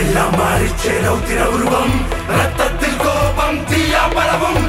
எல்லாம் மாறிச்சேரவு திரவுருவம் ரத்தத்தில் கோபம் தீயா பரவும்.